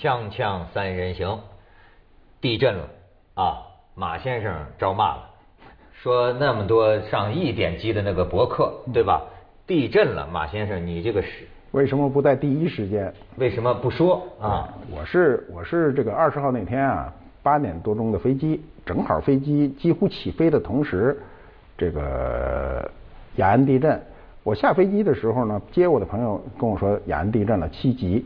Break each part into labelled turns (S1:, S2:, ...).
S1: 锵锵三人行，地震了啊！马先生招骂了，说那么多上亿点击的那个博客，对吧？地震了，马先生，你这个是
S2: 为什么不在第一时间？
S1: 为什么不说啊？
S2: 我是我是这个二十号那天啊，八点多钟的飞机，正好飞机几乎起飞的同时，这个雅安地震。我下飞机的时候呢，接我的朋友跟我说雅安地震了七级。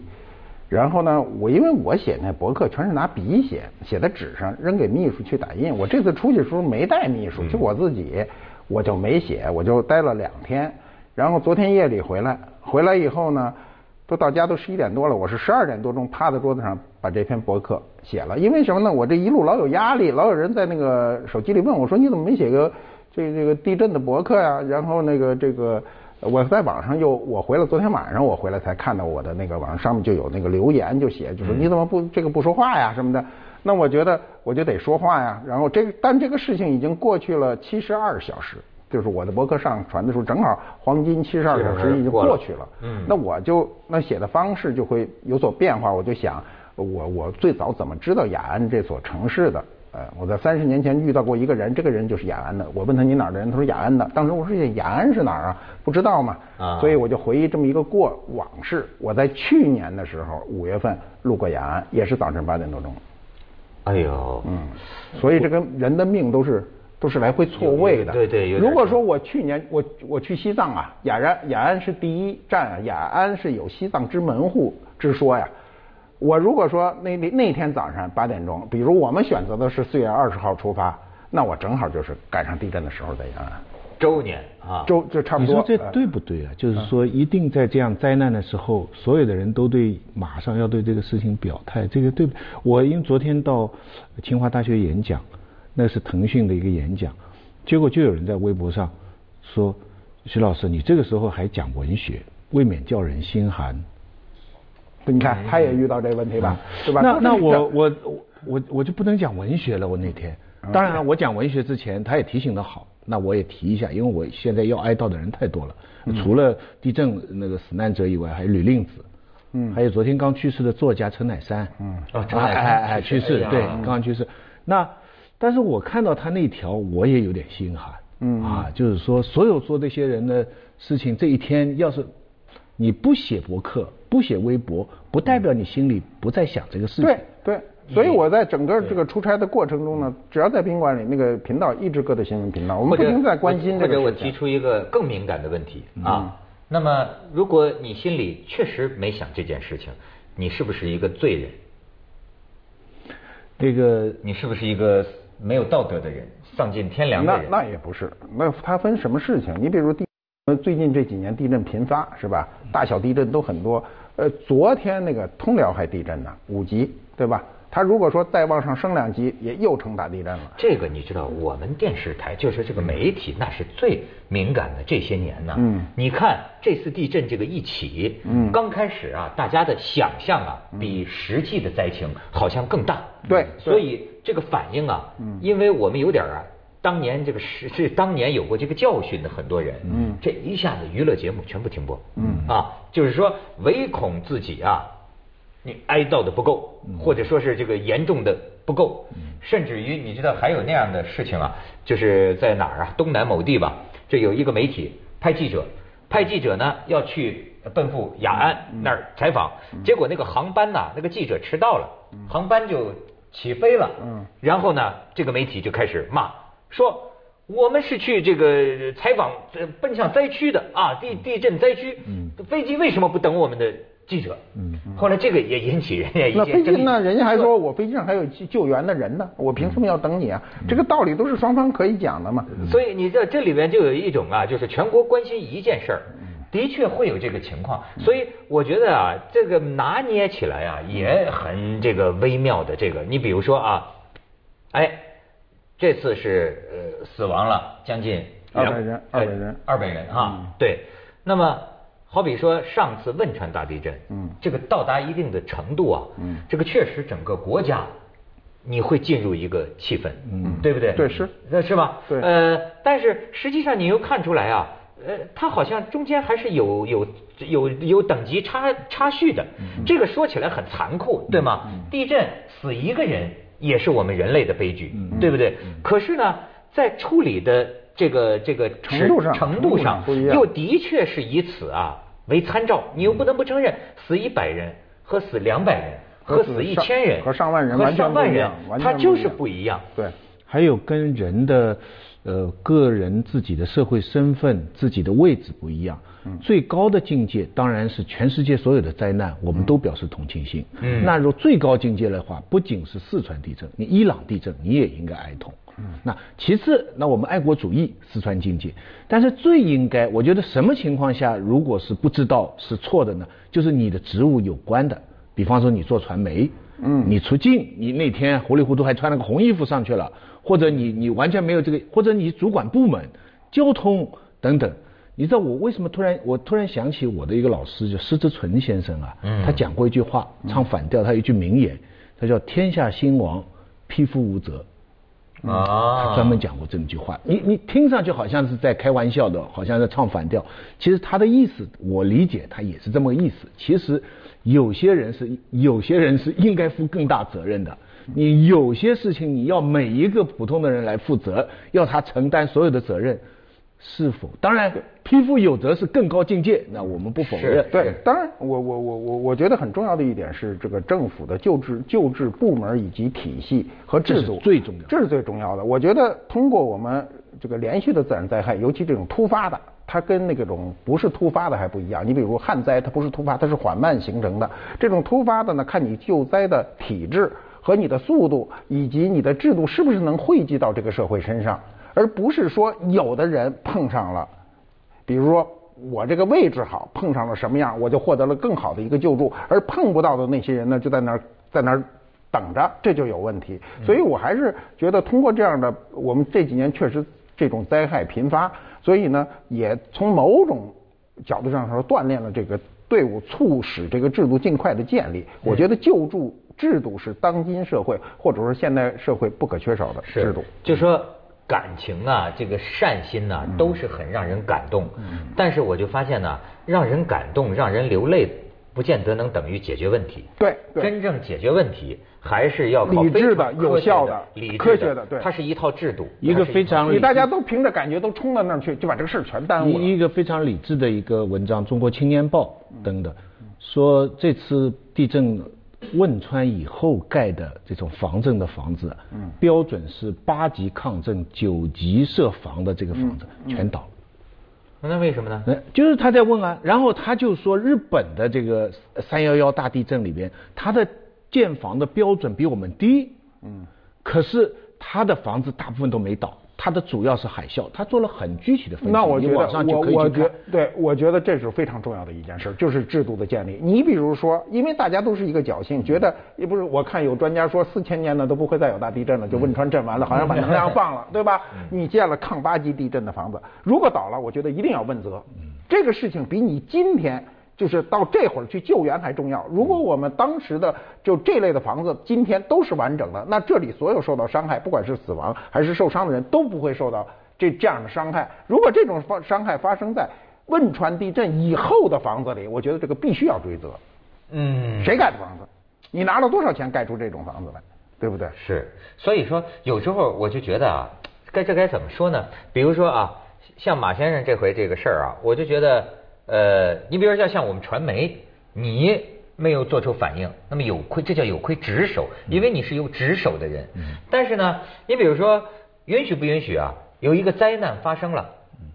S2: 然后呢，我因为我写那博客全是拿笔写，写在纸上扔给秘书去打印。我这次出去的时候没带秘书，就我自己，我就没写，我就待了两天。然后昨天夜里回来，回来以后呢，都到家都十一点多了，我是十二点多钟趴在桌子上把这篇博客写了。因为什么呢？我这一路老有压力，老有人在那个手机里问我说：“你怎么没写个这这个地震的博客呀？”然后那个这个。我在网上又我回来，昨天晚上我回来才看到我的那个网上上面就有那个留言，就写就说你怎么不这个不说话呀什么的。那我觉得我就得说话呀。然后这但这个事情已经过去了七十二小时，就是我的博客上传的时候正好黄金七十二小时已经过去了。嗯。那我就那写的方式就会有所变化。我就想我我最早怎么知道雅安这所城市的？呃，我在三十年前遇到过一个人，这个人就是雅安的。我问他你哪儿的人？他说雅安的。当时我说雅安是哪儿啊？不知道嘛。啊。所以我就回忆这么一个过往事。我在去年的时候五月份路过雅安，也是早晨八点多钟。
S1: 哎呦。
S2: 嗯。所以这个人的命都是都是来回错位的。
S1: 对对。
S2: 如果说我去年我我去西藏啊，雅安雅安是第一站啊，雅安是有西藏之门户之说呀。我如果说那那那天早上八点钟，比如我们选择的是四月二十号出发，那我正好就是赶上地震的时候在延安。
S1: 周年啊，
S2: 周就差不多。
S3: 你说这对不对啊？就是说，一定在这样灾难的时候，所有的人都对马上要对这个事情表态，这个对不？我因为昨天到清华大学演讲，那是腾讯的一个演讲，结果就有人在微博上说：“徐老师，你这个时候还讲文学，未免叫人心寒。”
S2: 你看，他也遇到这个问题吧，对吧？
S3: 那那我我我我就不能讲文学了。我那天，当然了，我讲文学之前，他也提醒的好，那我也提一下，因为我现在要哀悼的人太多了，除了地震那个死难者以外，还有吕令子，嗯，还有昨天刚去世的作家陈乃山，
S1: 嗯，哦，陈乃山
S3: 去世，对，刚刚去世。那但是我看到他那条，我也有点心寒，嗯。啊，就是说，所有做这些人的事情，这一天要是你不写博客。不写微博，不代表你心里不再想这个事情。
S2: 对对，所以我在整个这个出差的过程中呢，只要在宾馆里，那个频道一直搁在新闻频道，我们不停在关心这个。
S1: 或者我提出一个更敏感的问题啊，那么如果你心里确实没想这件事情，你是不是一个罪人？
S3: 这个
S1: 你是不是一个没有道德的人，丧尽天良的
S2: 人？那那也不是，那他分什么事情？你比如地，最近这几年地震频发，是吧？大小地震都很多。呃，昨天那个通辽还地震呢，五级，对吧？他如果说再往上升两级，也又成大地震了。
S1: 这个你知道，我们电视台就是这个媒体，那是最敏感的。这些年呢，嗯，你看这次地震这个一起，嗯，刚开始啊，大家的想象啊，比实际的灾情好像更大。
S2: 对，
S1: 所以这个反应啊，嗯，因为我们有点啊。当年这个是是当年有过这个教训的很多人，嗯，这一下子娱乐节目全部停播，嗯。啊，就是说唯恐自己啊，你哀悼的不够，或者说是这个严重的不够，甚至于你知道还有那样的事情啊，就是在哪儿啊，东南某地吧，这有一个媒体派记者，派记者呢要去奔赴雅安那儿采访，结果那个航班呐，那个记者迟到了，航班就起飞了，嗯，然后呢，这个媒体就开始骂。说我们是去这个采访奔向灾区的啊，地地震灾区，飞机为什么不等我们的记者？嗯，后来这个也引起人家一些
S2: 那飞机呢？人家还说我飞机上还有救援的人呢，我凭什么要等你啊？这个道理都是双方可以讲的嘛。
S1: 所以你在这里面就有一种啊，就是全国关心一件事儿，的确会有这个情况。所以我觉得啊，这个拿捏起来啊也很这个微妙的。这个你比如说啊，哎。这次是呃死亡了将近
S2: 二百人，二百人，
S1: 二百人啊，对。那么好比说上次汶川大地震，嗯，这个到达一定的程度啊，嗯，这个确实整个国家你会进入一个气氛，嗯，对不对？
S2: 对是，
S1: 那是吧？
S2: 对。
S1: 呃，但是实际上你又看出来啊，呃，它好像中间还是有有有有等级差差序的。这个说起来很残酷，对吗？地震死一个人也是我们人类的悲剧，对不对？可是呢，在处理的这个这个
S2: 程度上
S1: 程度上，又的确是以此啊为参照。你又不能不承认，死一百人和死两百人和死一千人
S2: 和上万人
S1: 和上万人，
S2: 它
S1: 就是不一样。
S2: 对，
S3: 还有跟人的。呃，个人自己的社会身份、自己的位置不一样。最高的境界当然是全世界所有的灾难，我们都表示同情心。嗯，那如最高境界的话，不仅是四川地震，你伊朗地震你也应该哀痛。嗯，那其次，那我们爱国主义四川境界，但是最应该，我觉得什么情况下如果是不知道是错的呢？就是你的职务有关的，比方说你做传媒，嗯，你出镜，你那天糊里糊涂还穿了个红衣服上去了。或者你你完全没有这个，或者你主管部门、交通等等，你知道我为什么突然我突然想起我的一个老师叫施之纯先生啊，他讲过一句话，唱反调，他有一句名言，他叫“天下兴亡，匹夫无责”，啊，他专门讲过这么句话。你你听上去好像是在开玩笑的，好像在唱反调，其实他的意思我理解他也是这么个意思。其实有些人是有些人是应该负更大责任的。你有些事情你要每一个普通的人来负责，要他承担所有的责任，是否？当然，匹夫有责是更高境界，那我们不否认。
S2: 对，当然，我我我我我觉得很重要的一点是这个政府的救治救治部门以及体系和制度
S3: 最重要，
S2: 这是最重要的。我觉得通过我们这个连续的自然灾害，尤其这种突发的，它跟那个种不是突发的还不一样。你比如旱灾，它不是突发，它是缓慢形成的。这种突发的呢，看你救灾的体制。和你的速度以及你的制度是不是能汇集到这个社会身上，而不是说有的人碰上了，比如说我这个位置好，碰上了什么样，我就获得了更好的一个救助，而碰不到的那些人呢，就在那儿在那儿等着，这就有问题。所以我还是觉得通过这样的，我们这几年确实这种灾害频发，所以呢，也从某种角度上说锻炼了这个队伍，促使这个制度尽快的建立。我觉得救助。制度是当今社会或者说现代社会不可缺少的制度。
S1: 就说感情啊，这个善心呐，都是很让人感动。嗯但是我就发现呢，让人感动、让人流泪，不见得能等于解决问题。
S2: 对，
S1: 真正解决问题还是要
S2: 理智的、有效的、科学的。对，
S1: 它是一套制度。
S3: 一个非常
S2: 你大家都凭着感觉都冲到那儿去，就把这个事儿全耽误了。
S3: 一个非常理智的一个文章，《中国青年报》登的，说这次地震。汶川以后盖的这种防震的房子，嗯，标准是八级抗震、九级设防的这个房子全倒了。
S1: 那为什么呢？
S3: 就是他在问啊，然后他就说日本的这个三幺幺大地震里边，他的建房的标准比我们低，嗯，可是他的房子大部分都没倒。它的主要是海啸，它做了很具体的分析。
S2: 那我觉得，
S3: 我
S2: 我觉对，我觉得这是非常重要的一件事，就是制度的建立。你比如说，因为大家都是一个侥幸，觉得也不是。我看有专家说，四千年呢都不会再有大地震了，就汶川震完了，好像把能量放了，对吧？你建了抗八级地震的房子，如果倒了，我觉得一定要问责。这个事情比你今天。就是到这会儿去救援还重要。如果我们当时的就这类的房子今天都是完整的，那这里所有受到伤害，不管是死亡还是受伤的人都不会受到这这样的伤害。如果这种伤伤害发生在汶川地震以后的房子里，我觉得这个必须要追责。嗯，谁盖的房子？你拿了多少钱盖出这种房子来？对不对？
S1: 是。所以说，有时候我就觉得啊，该这该怎么说呢？比如说啊，像马先生这回这个事儿啊，我就觉得。呃，你比如说像像我们传媒，你没有做出反应，那么有亏，这叫有亏职守，因为你是有职守的人。但是呢，你比如说允许不允许啊？有一个灾难发生了，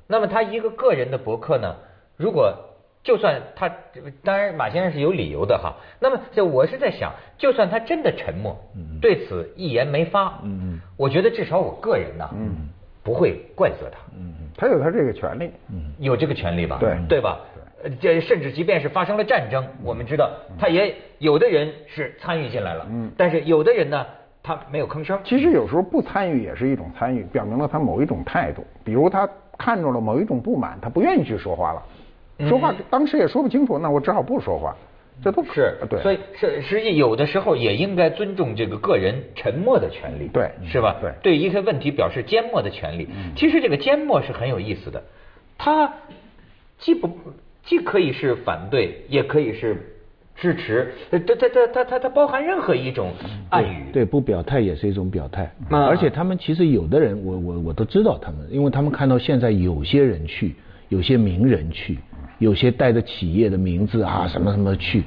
S1: 那么他一个个人的博客呢，如果就算他，当然马先生是有理由的哈。那么这我是在想，就算他真的沉默，对此一言没发，我觉得至少我个人呢。不会怪责他，嗯，
S2: 他有他这个权利，
S1: 嗯，有这个权利吧，
S2: 对。
S1: 对吧？呃，这甚至即便是发生了战争，我们知道他也有的人是参与进来了，嗯，但是有的人呢，他没有吭声。
S2: 其实有时候不参与也是一种参与，表明了他某一种态度。比如他看中了某一种不满，他不愿意去说话了，说话当时也说不清楚，那我只好不说话。这都
S1: 是
S2: 对，
S1: 所以是实际有的时候也应该尊重这个个人沉默的权利，
S2: 对，
S1: 是吧？
S2: 对，
S1: 对一些问题表示缄默的权利。其实这个缄默是很有意思的。它既不既可以是反对，也可以是支持，它它它它它它包含任何一种暗语。
S3: 对，不表态也是一种表态。而且他们其实有的人，我我我都知道他们，因为他们看到现在有些人去，有些名人去，有些带着企业的名字啊什么什么去。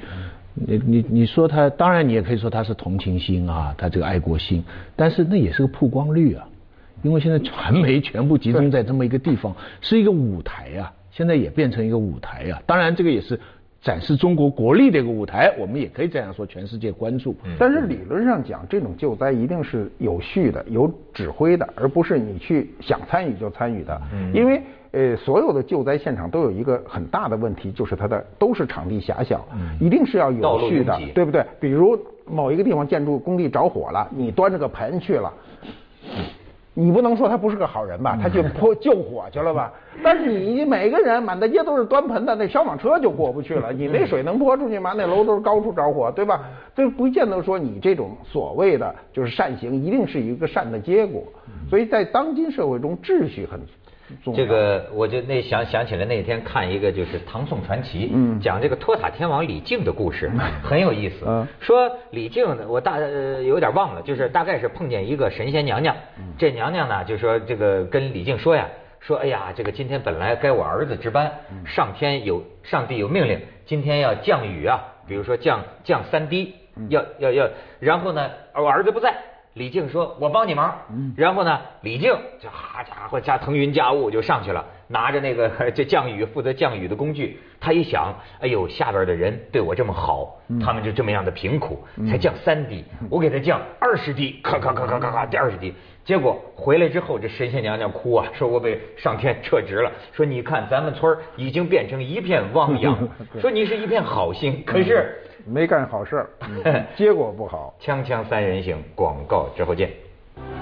S3: 你你你说他，当然你也可以说他是同情心啊，他这个爱国心，但是那也是个曝光率啊，因为现在传媒全部集中在这么一个地方，是一个舞台啊，现在也变成一个舞台啊，当然这个也是展示中国国力的一个舞台，我们也可以这样说，全世界关注。
S2: 但是理论上讲，这种救灾一定是有序的、有指挥的，而不是你去想参与就参与的，因为。呃，所有的救灾现场都有一个很大的问题，就是它的都是场地狭小，一定是要有序的，对不对？比如某一个地方建筑工地着火了，你端着个盆去了，你不能说他不是个好人吧？他去泼救火去了吧？但是你每个人满大街都是端盆的，那消防车就过不去了。你那水能泼出去吗？那楼都是高处着火，对吧？这不见得说你这种所谓的就是善行，一定是一个善的结果。所以在当今社会中，秩序很。
S1: 这个我就那想想起来那天看一个就是唐宋传奇，讲这个托塔天王李靖的故事，很有意思。说李靖，我大有点忘了，就是大概是碰见一个神仙娘娘，这娘娘呢就说这个跟李靖说呀，说哎呀这个今天本来该我儿子值班，上天有上帝有命令，今天要降雨啊，比如说降降三滴，要要要，然后呢我儿子不在。李靖说：“我帮你忙。”然后呢，李靖就好家伙，加腾云驾雾就上去了，拿着那个 这降雨负责降雨的工具。他一想，哎呦，下边的人对我这么好，他们就这么样的贫苦，才降三滴，我给他降二十滴，咔咔咔咔咔咔，第二十滴。结果回来之后，这神仙娘娘哭啊，说我被上天撤职了。说你看咱们村已经变成一片汪洋，说你是一片好心，可是。
S2: 没干好事儿，结果不好。
S1: 锵锵三人行，广告之后见。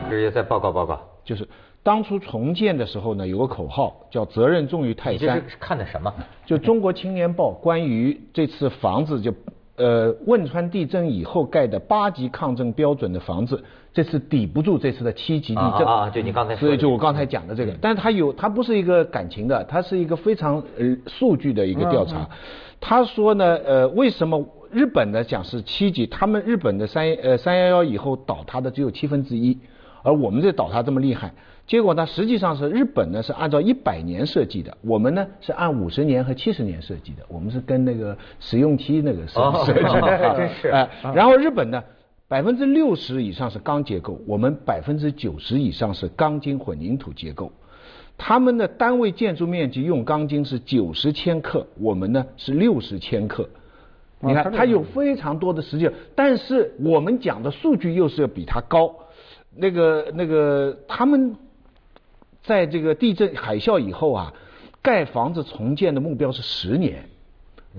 S1: 直接再报告报告，
S3: 就是当初重建的时候呢，有个口号叫“责任重于泰山”。
S1: 是看的什么？
S3: 就《中国青年报》关于这次房子，就呃汶川地震以后盖的八级抗震标准的房子，这次抵不住这次的七级地震
S1: 啊！就你刚才说
S3: 所以就我刚才讲的这个，但是它有，它不是一个感情的，它是一个非常呃数据的一个调查。他说呢，呃，为什么？日本呢讲是七级，他们日本的三呃三幺幺以后倒塌的只有七分之一，而我们这倒塌这么厉害，结果呢实际上是日本呢是按照一百年设计的，我们呢是按五十年和七十年设计的，我们是跟那个使用期那个设设计
S1: 的，真是 哎，
S3: 然后日本呢百分之六十以上是钢结构，我们百分之九十以上是钢筋混凝土结构，他们的单位建筑面积用钢筋是九十千克，我们呢是六十千克。你看，它有非常多的实际，但是我们讲的数据又是要比它高。那个那个，他们在这个地震海啸以后啊，盖房子重建的目标是十年，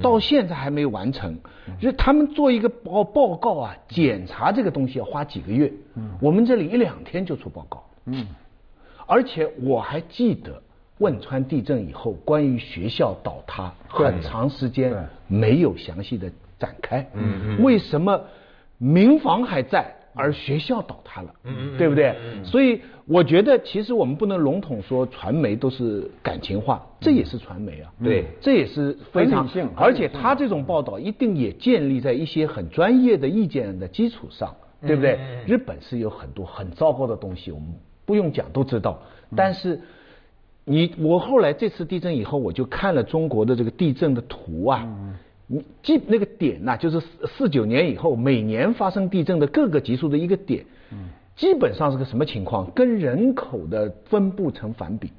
S3: 到现在还没有完成。就他们做一个报报告啊，检查这个东西要花几个月。我们这里一两天就出报告。嗯，而且我还记得。汶川地震以后，关于学校倒塌，很长时间没有详细的展开。嗯嗯。为什么民房还在，而学校倒塌了？嗯嗯。对不对？所以我觉得，其实我们不能笼统说传媒都是感情化，这也是传媒啊。
S1: 对。
S3: 这也是非常，而且他这种报道一定也建立在一些很专业的意见的基础上，对不对？日本是有很多很糟糕的东西，我们不用讲都知道，但是。你我后来这次地震以后，我就看了中国的这个地震的图啊，你记那个点呐，就是四九年以后每年发生地震的各个级数的一个点，基本上是个什么情况？跟人口的分布成反比，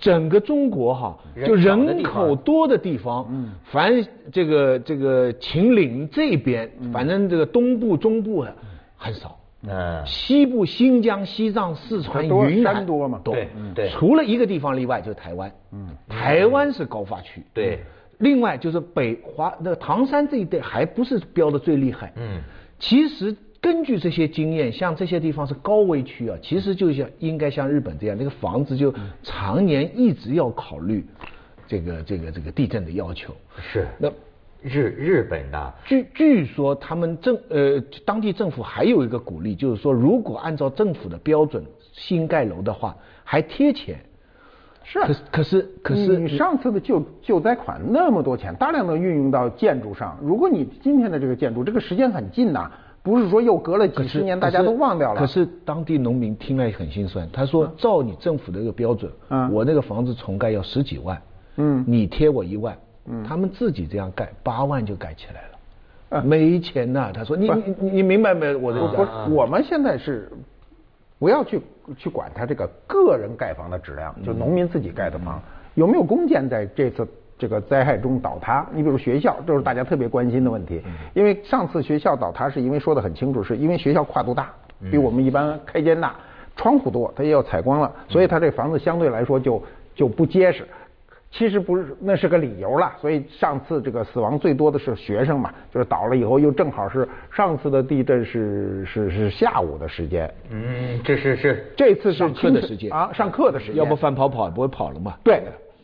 S3: 整个中国哈，就人口多的地方，凡这个这个秦岭这边，反正这个东部中部啊很少。嗯，西部新疆、西藏、四川、云南
S2: 多嘛？
S1: 对对，
S3: 除了一个地方例外，就是台湾。嗯，台湾是高发区。
S1: 对，
S3: 另外就是北华那个唐山这一带还不是标的最厉害。嗯，其实根据这些经验，像这些地方是高危区啊，其实就像应该像日本这样，那个房子就常年一直要考虑这个这个这个地震的要求。
S1: 是那。日日本的
S3: 据据说他们政呃当地政府还有一个鼓励，就是说如果按照政府的标准新盖楼的话，还贴钱。
S2: 是，
S3: 可可是可是
S2: 你上次的救救灾款那么多钱，大量的运用到建筑上。如果你今天的这个建筑，这个时间很近呐，不是说又隔了几十年大家都忘掉了。
S3: 可是当地农民听了很心酸，他说：“照你政府的这个标准，嗯我那个房子重盖要十几万，嗯，你贴我一万，嗯，他们自己这样盖八万就盖起来了，没钱呐。”他说：“你你你明白没？我的
S2: 不是，我们现在是不要去。”去管他这个个人盖房的质量，就农民自己盖的房有没有公建在这次这个灾害中倒塌？你比如学校，这是大家特别关心的问题。因为上次学校倒塌是因为说的很清楚，是因为学校跨度大，比我们一般开间大，窗户多，它也要采光了，所以它这房子相对来说就就不结实。其实不是，那是个理由了。所以上次这个死亡最多的是学生嘛，就是倒了以后又正好是上次的地震是是是下午的时间。
S1: 嗯，这是是
S2: 这次是
S3: 上课的时间
S2: 啊，上课的时间。
S3: 要不范跑跑也不会跑了嘛。
S2: 对，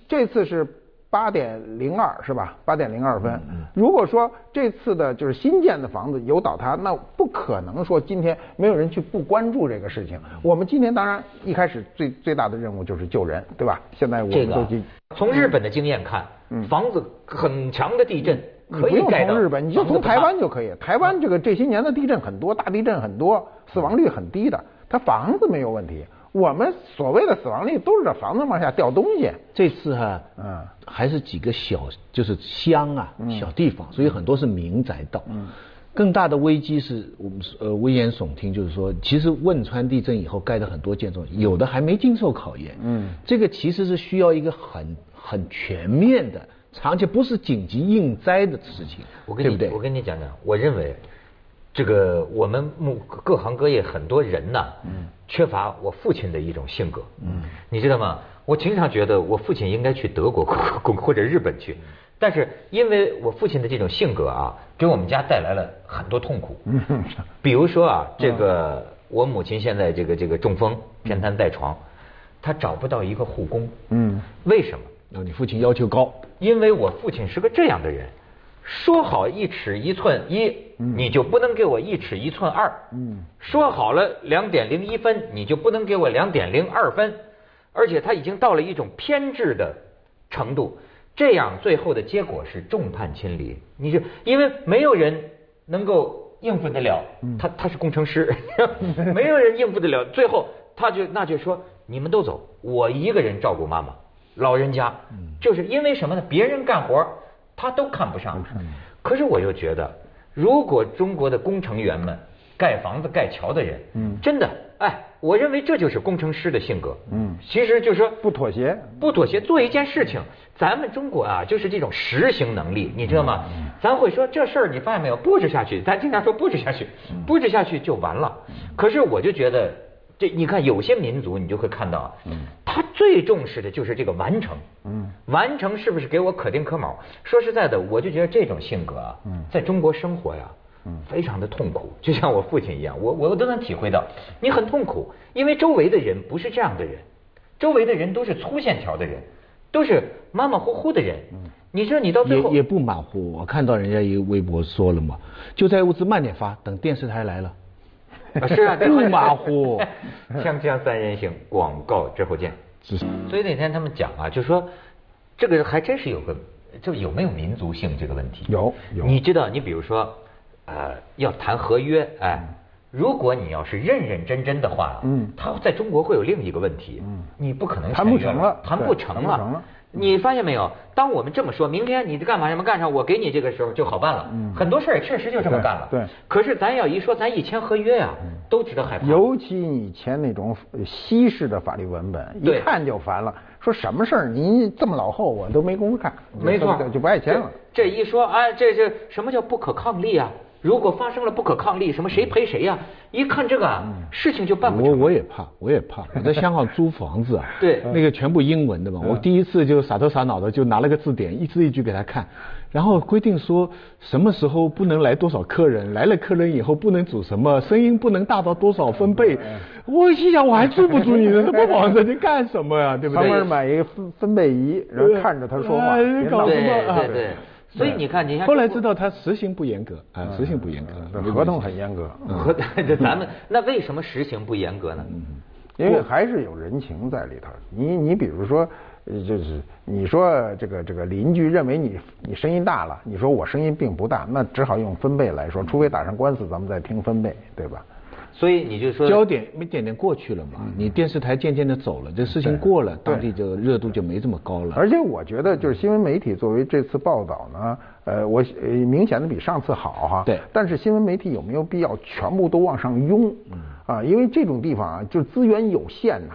S2: 这次是。八点零二是吧？八点零二分。如果说这次的就是新建的房子有倒塌，那不可能说今天没有人去不关注这个事情。我们今天当然一开始最最大的任务就是救人，对吧？现在我们都
S1: 从日本的经验看，房子很强的地震可以
S2: 用从日本，你就从台湾就可以。台湾这个这些年的地震很多，大地震很多，死亡率很低的，它房子没有问题。我们所谓的死亡率都是这房子往下掉东西。
S3: 这次哈，嗯，还是几个小，就是乡啊，小地方，所以很多是民宅道。嗯，更大的危机是我们呃危言耸听，就是说，其实汶川地震以后盖的很多建筑，有的还没经受考验。嗯，这个其实是需要一个很很全面的，长期不是紧急应灾的事情。
S1: 我跟你我跟你讲讲，我认为。这个我们各各行各业很多人呐，缺乏我父亲的一种性格，嗯你知道吗？我经常觉得我父亲应该去德国 工或者日本去，但是因为我父亲的这种性格啊，给我们家带来了很多痛苦。嗯 比如说啊，这个我母亲现在这个这个中风偏瘫在床，她找不到一个护工。嗯，为什么？
S3: 那你父亲要求高？
S1: 因为我父亲是个这样的人。说好一尺一寸一，你就不能给我一尺一寸二。说好了两点零一分，你就不能给我两点零二分。而且他已经到了一种偏执的程度，这样最后的结果是众叛亲离。你就因为没有人能够应付得了，他他是工程师，没有人应付得了。最后他就那就说你们都走，我一个人照顾妈妈老人家。就是因为什么呢？别人干活。他都看不上，可是我又觉得，如果中国的工程员们、盖房子、盖桥的人，嗯，真的，哎，我认为这就是工程师的性格，嗯，其实就是说
S2: 不妥协，
S1: 不妥协，做一件事情，咱们中国啊，就是这种实行能力，你知道吗？咱会说这事儿，你发现没有，布置下去，咱经常说布置下去，布置下去就完了。可是我就觉得。这你看，有些民族你就会看到，嗯，他最重视的就是这个完成，嗯，完成是不是给我可丁可卯？说实在的，我就觉得这种性格啊，嗯，在中国生活呀，嗯，非常的痛苦。就像我父亲一样，我我都能体会到，你很痛苦，因为周围的人不是这样的人，周围的人都是粗线条的人，都是马马虎虎的人。嗯，你说你到最
S3: 后也也不马虎。我看到人家一个微博说了嘛，就在物资慢点发，等电视台来了。
S1: 是啊，
S3: 不马虎。
S1: 锵锵三人行，广告之后见。所以那天他们讲啊，就说这个还真是有个，就有没有民族性这个问题。
S2: 有有。
S1: 你知道，你比如说，呃，要谈合约，哎，如果你要是认认真真的话，嗯，他在中国会有另一个问题，嗯，你不可能
S2: 谈不成了，
S1: 谈不成了。你发现没有？当我们这么说，明天你干嘛什么干上，我给你这个时候就好办了。嗯，很多事儿也确实就这么干了。
S2: 对。
S1: 可是咱要一说，咱一签合约呀，都值得害怕。
S2: 尤其你签那种西式的法律文本，一看就烦了。说什么事儿您这么老厚，我都没工夫看。
S1: 没错，
S2: 就不爱签了。
S1: 这一说，哎，这这什么叫不可抗力啊？如果发生了不可抗力，什么谁赔谁呀？一看这个事情就办不成。
S3: 我我也怕，我也怕。我在香港租房子啊，
S1: 对，
S3: 那个全部英文的嘛。我第一次就傻头傻脑的就拿了个字典，一字一句给他看，然后规定说什么时候不能来多少客人，来了客人以后不能煮什么，声音不能大到多少分贝。我心想我还租不租你呢这么房子？你干什么呀？对不对？
S2: 专门买一个分分贝仪，然后看着他说话，
S1: 搞什么？对对。所以你看，你
S3: 后来知道他实行不严格啊，实行不严格，
S2: 合同很严格。
S1: 合 这咱们那为什么实行不严格呢？
S2: 因为还是有人情在里头。你你比如说，就是你说这个这个邻居认为你你声音大了，你说我声音并不大，那只好用分贝来说，除非打上官司，咱们再听分贝，对吧？
S1: 所以你就说
S3: 焦点一点点过去了嘛，你电视台渐渐的走了，这事情过了，当地就热度就没这么高了。
S2: 而且我觉得，就是新闻媒体作为这次报道呢，呃，我呃明显的比上次好哈。
S3: 对。
S2: 但是新闻媒体有没有必要全部都往上拥？啊，因为这种地方啊，就资源有限呐。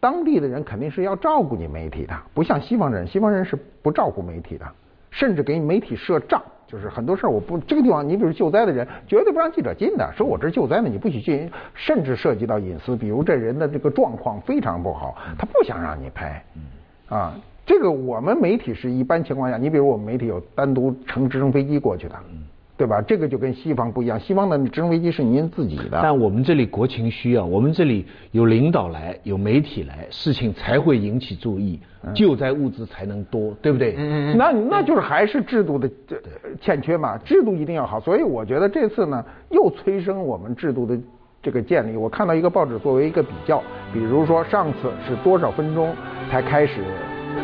S2: 当地的人肯定是要照顾你媒体的，不像西方人，西方人是不照顾媒体的，甚至给媒体设障。就是很多事儿我不这个地方，你比如救灾的人绝对不让记者进的，说我这救灾呢，你不许进，甚至涉及到隐私，比如这人的这个状况非常不好，他不想让你拍，啊，这个我们媒体是一般情况下，你比如我们媒体有单独乘直升飞机过去的。对吧？这个就跟西方不一样，西方的直升飞机是您自己的。
S3: 但我们这里国情需要，我们这里有领导来，有媒体来，事情才会引起注意，救灾物资才能多，对不对？
S2: 嗯嗯。那那就是还是制度的欠缺嘛，制度一定要好。所以我觉得这次呢，又催生我们制度的这个建立。我看到一个报纸作为一个比较，比如说上次是多少分钟才开始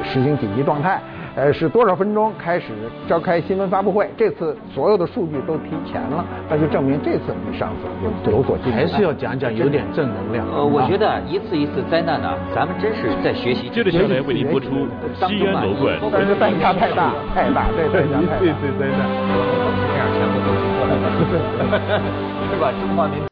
S2: 实行紧急状态？呃，是多少分钟开始召开新闻发布会？这次所有的数据都提前了，那就证明这次比上次有有所进步。
S3: 还是要讲讲有点正能量。
S1: 呃，我觉得一次一次灾难呢，咱们真是在学习。
S4: 接着下来为您播出《西安楼冠》，
S2: 但是代价太大，太大，对对对
S3: 对对对。
S1: 这样全部都过来了，是吧？中华民。